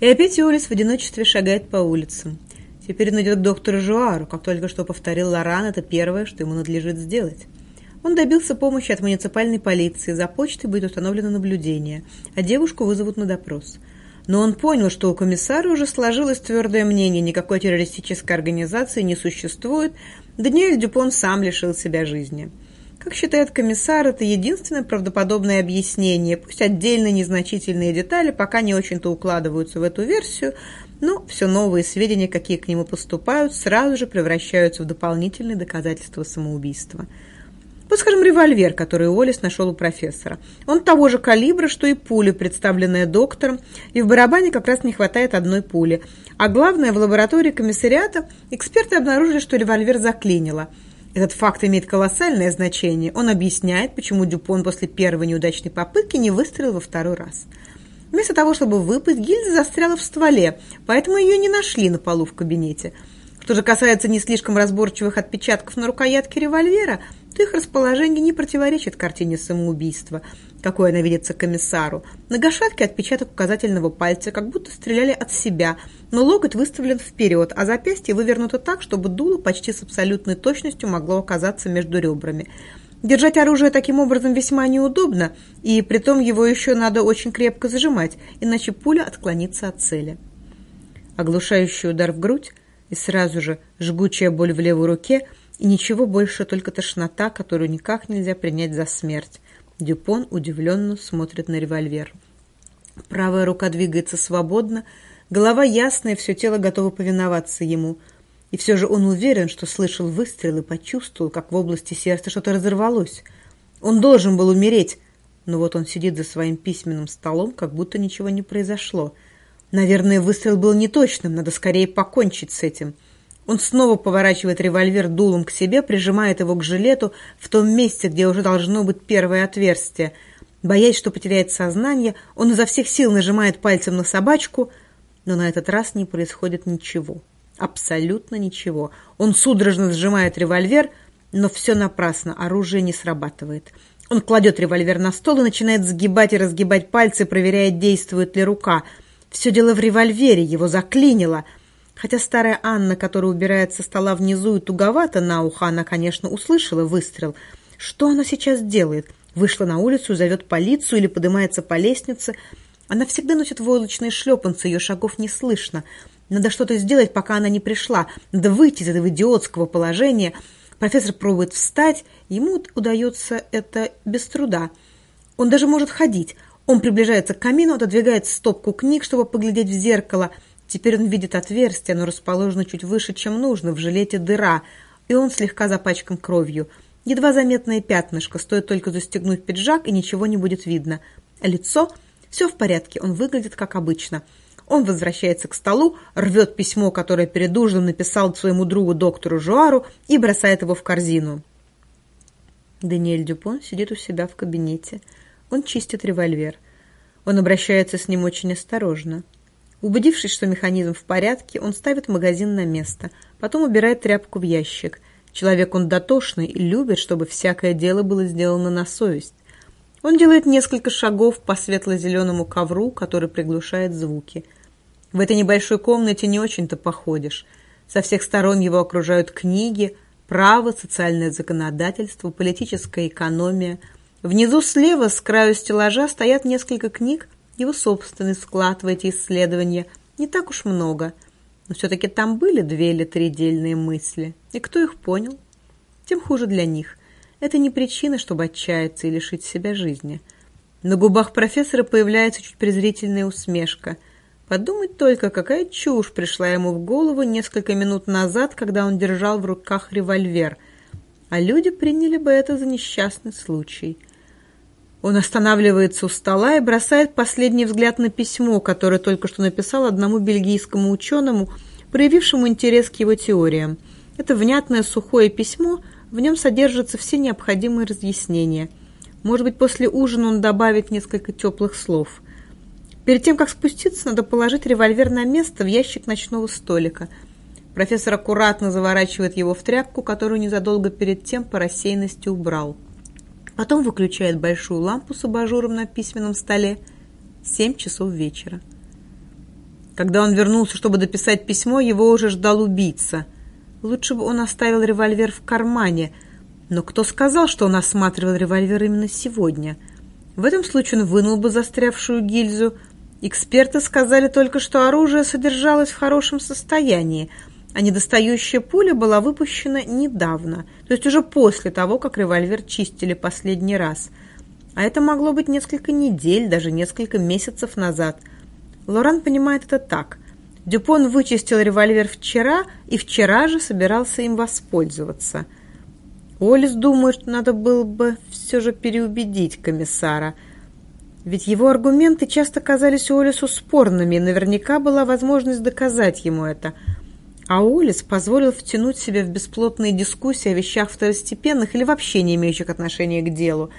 И опять Иолис в одиночестве шагает по улицам. Теперь он идет к доктору Жуару, как только что повторил Лоран, это первое, что ему надлежит сделать. Он добился помощи от муниципальной полиции, за почтой будет установлено наблюдение, а девушку вызовут на допрос. Но он понял, что у комиссара уже сложилось твердое мнение, никакой террористической организации не существует, Даниэль Дюпон сам лишил себя жизни. Как считает комиссар, это единственное правдоподобное объяснение, пусть отдельные незначительные детали пока не очень-то укладываются в эту версию, но все новые сведения, какие к нему поступают, сразу же превращаются в дополнительные доказательства самоубийства. Вот, скажем, револьвер, который Уоллес нашел у профессора. Он того же калибра, что и пуля, представленная доктором, и в барабане как раз не хватает одной пули. А главное, в лаборатории комиссариата эксперты обнаружили, что револьвер заклинило – этот факт имеет колоссальное значение. Он объясняет, почему Дюпон после первой неудачной попытки не выстрелил во второй раз. Вместо того, чтобы выпасть, гильза застряла в стволе, поэтому ее не нашли на полу в кабинете. Что же касается не слишком разборчивых отпечатков на рукоятке револьвера, их расположение не противоречит картине самоубийства, какой она видится комиссару. На гашетке отпечаток указательного пальца, как будто стреляли от себя, но локоть выставлен вперед, а запястье вывернуто так, чтобы дуло почти с абсолютной точностью могло оказаться между ребрами. Держать оружие таким образом весьма неудобно, и притом его еще надо очень крепко зажимать, иначе пуля отклонится от цели. Оглушающий удар в грудь и сразу же жгучая боль в левой руке – и ничего больше, только тошнота, которую никак нельзя принять за смерть. Дюпон удивленно смотрит на револьвер. Правая рука двигается свободно, голова ясная, все тело готово повиноваться ему. И все же он уверен, что слышал выстрел и почувствовал, как в области сердца что-то разорвалось. Он должен был умереть, но вот он сидит за своим письменным столом, как будто ничего не произошло. Наверное, выстрел был неточным, надо скорее покончить с этим. Он снова поворачивает револьвер дулом к себе, прижимает его к жилету в том месте, где уже должно быть первое отверстие. Боясь, что потеряет сознание, он изо всех сил нажимает пальцем на собачку, но на этот раз не происходит ничего. Абсолютно ничего. Он судорожно сжимает револьвер, но все напрасно, оружие не срабатывает. Он кладет револьвер на стол и начинает сгибать и разгибать пальцы, проверяя, действует ли рука. Все дело в револьвере, его заклинило — Хотя старая Анна, которая убирает со стола внизу и туговато на ухо, она, конечно, услышала выстрел. Что она сейчас делает? Вышла на улицу, зовет полицию или поднимается по лестнице. Она всегда носит войлочные шлепанцы, ее шагов не слышно. Надо что-то сделать, пока она не пришла. Надо выйти из этого идиотского положения. Профессор пробует встать, ему удается это без труда. Он даже может ходить. Он приближается к камину, отодвигает стопку книг, чтобы поглядеть в зеркало – Теперь он видит отверстие, оно расположено чуть выше, чем нужно, в жилете дыра, и он слегка запачкан кровью. Едва заметное пятнышко, стоит только застегнуть пиджак, и ничего не будет видно. Лицо? Все в порядке, он выглядит как обычно. Он возвращается к столу, рвет письмо, которое перед ужином написал своему другу доктору Жуару, и бросает его в корзину. Даниэль Дюпон сидит у себя в кабинете. Он чистит револьвер. Он обращается с ним очень осторожно. Убедившись, что механизм в порядке, он ставит магазин на место, потом убирает тряпку в ящик. Человек он дотошный и любит, чтобы всякое дело было сделано на совесть. Он делает несколько шагов по светло-зеленому ковру, который приглушает звуки. В этой небольшой комнате не очень-то походишь. Со всех сторон его окружают книги, право, социальное законодательство, политическая экономия. Внизу слева, с краю стеллажа, стоят несколько книг, его собственный вклад в эти исследования не так уж много, но все-таки там были две или три дельные мысли. И кто их понял? Тем хуже для них. Это не причина, чтобы отчаяться и лишить себя жизни. На губах профессора появляется чуть презрительная усмешка. Подумать только, какая чушь пришла ему в голову несколько минут назад, когда он держал в руках револьвер. А люди приняли бы это за несчастный случай – он останавливается у стола и бросает последний взгляд на письмо, которое только что написал одному бельгийскому ученому, проявившему интерес к его теориям. Это внятное сухое письмо, в нем содержатся все необходимые разъяснения. Может быть, после ужина он добавит несколько теплых слов. Перед тем, как спуститься, надо положить револьвер на место в ящик ночного столика. Профессор аккуратно заворачивает его в тряпку, которую незадолго перед тем по рассеянности убрал. Потом выключает большую лампу с абажуром на письменном столе. Семь часов вечера. Когда он вернулся, чтобы дописать письмо, его уже ждал убийца. Лучше бы он оставил револьвер в кармане, но кто сказал, что он осматривал револьвер именно сегодня? В этом случае он вынул бы застрявшую гильзу. Эксперты сказали только, что оружие содержалось в хорошем состоянии, а недостающая пуля была выпущена недавно, то есть уже после того, как револьвер чистили последний раз. А это могло быть несколько недель, даже несколько месяцев назад. Лоран понимает это так. Дюпон вычистил револьвер вчера и вчера же собирался им воспользоваться. Олис думает, что надо было бы все же переубедить комиссара. Ведь его аргументы часто казались Олису спорными, и наверняка была возможность доказать ему это – а Улис позволил втянуть себя в бесплотные дискуссии о вещах второстепенных или вообще не имеющих отношения к делу.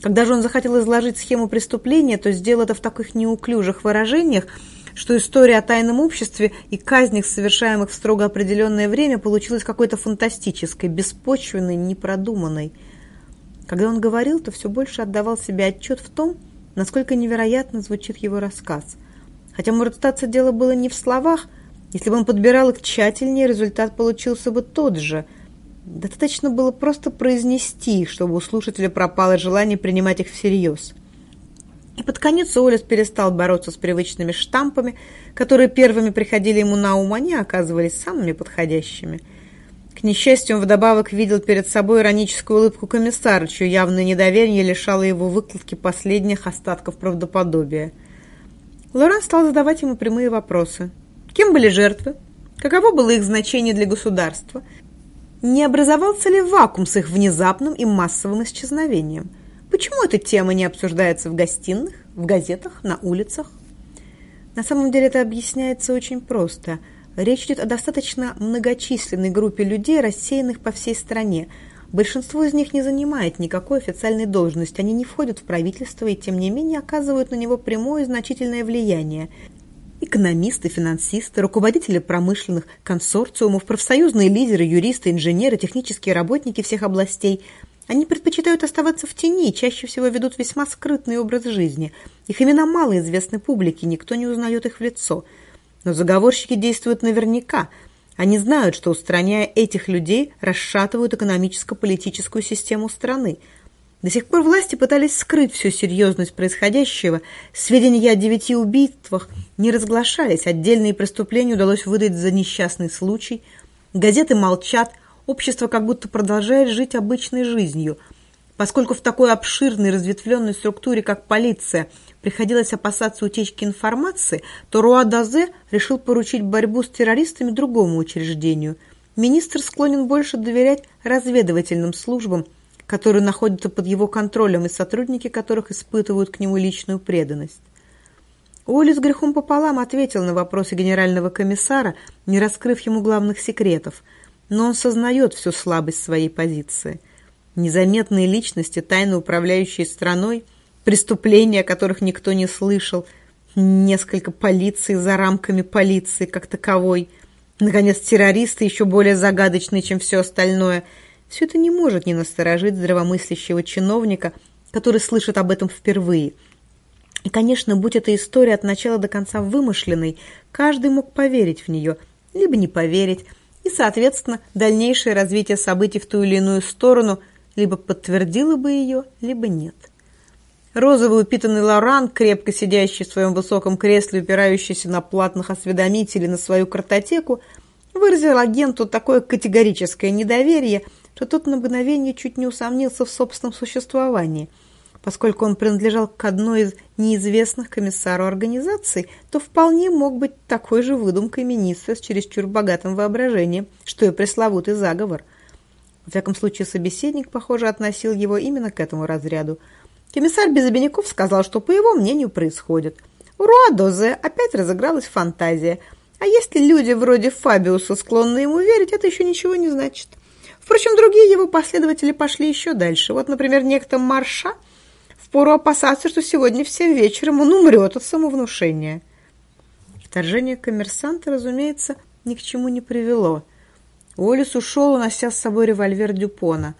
Когда же он захотел изложить схему преступления, то сделал это в таких неуклюжих выражениях, что история о тайном обществе и казнях, совершаемых в строго определенное время, получилась какой-то фантастической, беспочвенной, непродуманной. Когда он говорил, то все больше отдавал себе отчет в том, насколько невероятно звучит его рассказ. Хотя, может статься, дело было не в словах, если бы он подбирал их тщательнее, результат получился бы тот же. Достаточно было просто произнести, чтобы у слушателя пропало желание принимать их всерьез. И под конец Уоллес перестал бороться с привычными штампами, которые первыми приходили ему на ум, они оказывались самыми подходящими. К несчастью, он вдобавок видел перед собой ироническую улыбку комиссара, чье явное недоверие лишало его выкладки последних остатков правдоподобия. Лоран стал задавать ему прямые вопросы – Кем были жертвы? Каково было их значение для государства? Не образовался ли вакуум с их внезапным и массовым исчезновением? Почему эта тема не обсуждается в гостиных, в газетах, на улицах? На самом деле это объясняется очень просто. Речь идет о достаточно многочисленной группе людей, рассеянных по всей стране. Большинство из них не занимает никакой официальной должности, они не входят в правительство и, тем не менее, оказывают на него прямое и значительное влияние – Экономисты, финансисты, руководители промышленных консорциумов, профсоюзные лидеры, юристы, инженеры, технические работники всех областей. Они предпочитают оставаться в тени и чаще всего ведут весьма скрытный образ жизни. Их имена мало известны публике, никто не узнает их в лицо. Но заговорщики действуют наверняка. Они знают, что, устраняя этих людей, расшатывают экономическо-политическую систему страны – до сих пор власти пытались скрыть всю серьезность происходящего. Сведения о девяти убийствах не разглашались, отдельные преступления удалось выдать за несчастный случай. Газеты молчат, общество как будто продолжает жить обычной жизнью. Поскольку в такой обширной разветвленной структуре, как полиция, приходилось опасаться утечки информации, то Руадазе решил поручить борьбу с террористами другому учреждению. Министр склонен больше доверять разведывательным службам, которые находятся под его контролем и сотрудники которых испытывают к нему личную преданность. Уолли с грехом пополам ответил на вопросы генерального комиссара, не раскрыв ему главных секретов, но он сознает всю слабость своей позиции. Незаметные личности, тайно управляющие страной, преступления, о которых никто не слышал, несколько полиции за рамками полиции как таковой, наконец, террористы еще более загадочные, чем все остальное – все это не может не насторожить здравомыслящего чиновника, который слышит об этом впервые. И, конечно, будь эта история от начала до конца вымышленной, каждый мог поверить в нее, либо не поверить, и, соответственно, дальнейшее развитие событий в ту или иную сторону либо подтвердило бы ее, либо нет. Розовый упитанный Лоран, крепко сидящий в своем высоком кресле, упирающийся на платных осведомителей на свою картотеку, выразил агенту такое категорическое недоверие – что тот на мгновение чуть не усомнился в собственном существовании. Поскольку он принадлежал к одной из неизвестных комиссару организаций, то вполне мог быть такой же выдумкой министра с чересчур богатым воображением, что и пресловутый заговор. В всяком случае, собеседник, похоже, относил его именно к этому разряду. Комиссар без обиняков сказал, что, по его мнению, происходит. У Руадозе опять разыгралась фантазия. А если люди вроде Фабиуса склонны ему верить, это еще ничего не значит. Впрочем, другие его последователи пошли еще дальше. Вот, например, некто Марша впору опасаться, что сегодня всем вечером он умрет от самовнушения. Вторжение коммерсанта, разумеется, ни к чему не привело. Уоллес ушел, унося с собой револьвер Дюпона.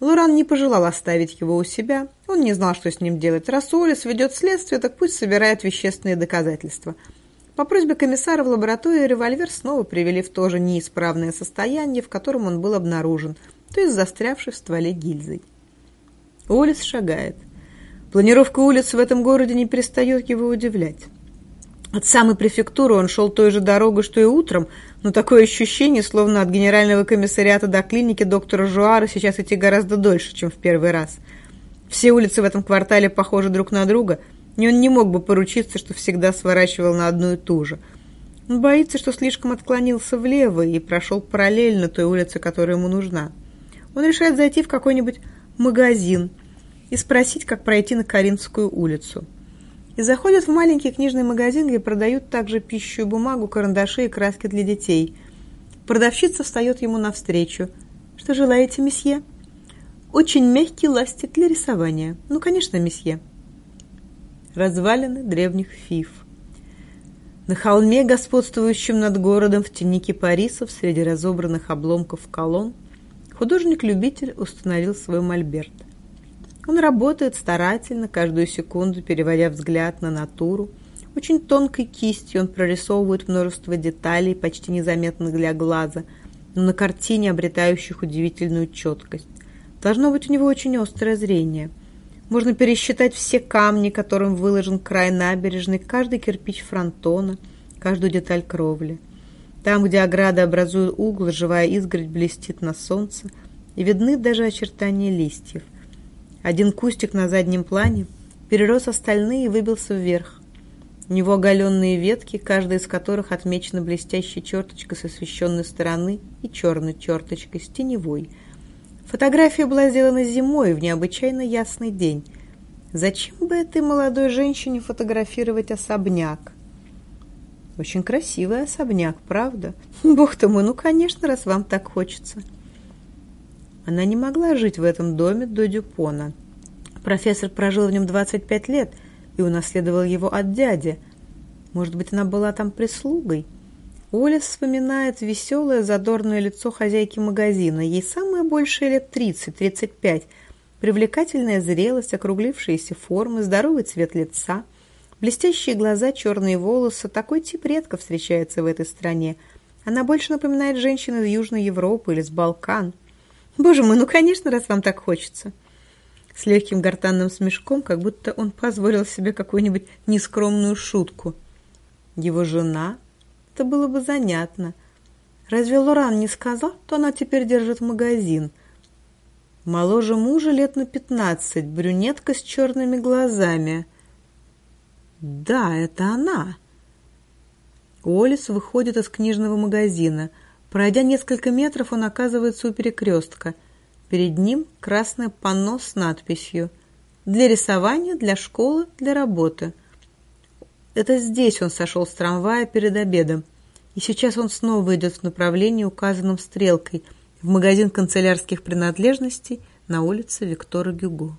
Лоран не пожелал оставить его у себя. Он не знал, что с ним делать. Раз Уоллес ведет следствие, так пусть собирает вещественные доказательства. По просьбе комиссара в лаборатории револьвер снова привели в то же неисправное состояние, в котором он был обнаружен, то есть застрявший в стволе гильзой. Улиц шагает. Планировка улиц в этом городе не перестает его удивлять. От самой префектуры он шел той же дорогой, что и утром, но такое ощущение, словно от генерального комиссариата до клиники доктора Жуара сейчас идти гораздо дольше, чем в первый раз. Все улицы в этом квартале похожи друг на друга – и он не мог бы поручиться, что всегда сворачивал на одну и ту же. Он боится, что слишком отклонился влево и прошел параллельно той улице, которая ему нужна. Он решает зайти в какой-нибудь магазин и спросить, как пройти на Каринскую улицу. И заходит в маленький книжный магазин, где продают также пищу и бумагу, карандаши и краски для детей. Продавщица встает ему навстречу. «Что желаете, месье?» «Очень мягкий ластик для рисования». «Ну, конечно, месье» развалины древних фиф. На холме, господствующем над городом в тени кипарисов среди разобранных обломков колонн, художник-любитель установил свой мольберт. Он работает старательно, каждую секунду переводя взгляд на натуру. Очень тонкой кистью он прорисовывает множество деталей, почти незаметных для глаза, но на картине обретающих удивительную четкость. Должно быть у него очень острое зрение – можно пересчитать все камни, которым выложен край набережной, каждый кирпич фронтона, каждую деталь кровли. Там, где ограда образует угол, живая изгородь блестит на солнце, и видны даже очертания листьев. Один кустик на заднем плане перерос остальные и выбился вверх. У него оголенные ветки, каждая из которых отмечена блестящей черточкой с освещенной стороны и черной черточкой с теневой – Фотография была сделана зимой в необычайно ясный день. Зачем бы этой молодой женщине фотографировать особняк? Очень красивый особняк, правда? Бог ты мой, ну, конечно, раз вам так хочется. Она не могла жить в этом доме до Дюпона. Профессор прожил в нем 25 лет и унаследовал его от дяди. Может быть, она была там прислугой? Оля вспоминает веселое, задорное лицо хозяйки магазина. Ей самое большее лет 30-35. Привлекательная зрелость, округлившиеся формы, здоровый цвет лица, блестящие глаза, черные волосы. Такой тип редко встречается в этой стране. Она больше напоминает женщину из Южной Европы или с Балкан. Боже мой, ну, конечно, раз вам так хочется. С легким гортанным смешком, как будто он позволил себе какую-нибудь нескромную шутку. Его жена это было бы занятно. Разве Лоран не сказал, что она теперь держит магазин? Моложе мужа лет на пятнадцать, брюнетка с черными глазами. Да, это она. Олис выходит из книжного магазина. Пройдя несколько метров, он оказывается у перекрестка. Перед ним красное панно с надписью «Для рисования, для школы, для работы». Это здесь он сошел с трамвая перед обедом. И сейчас он снова идет в направлении, указанном стрелкой, в магазин канцелярских принадлежностей на улице Виктора Гюго.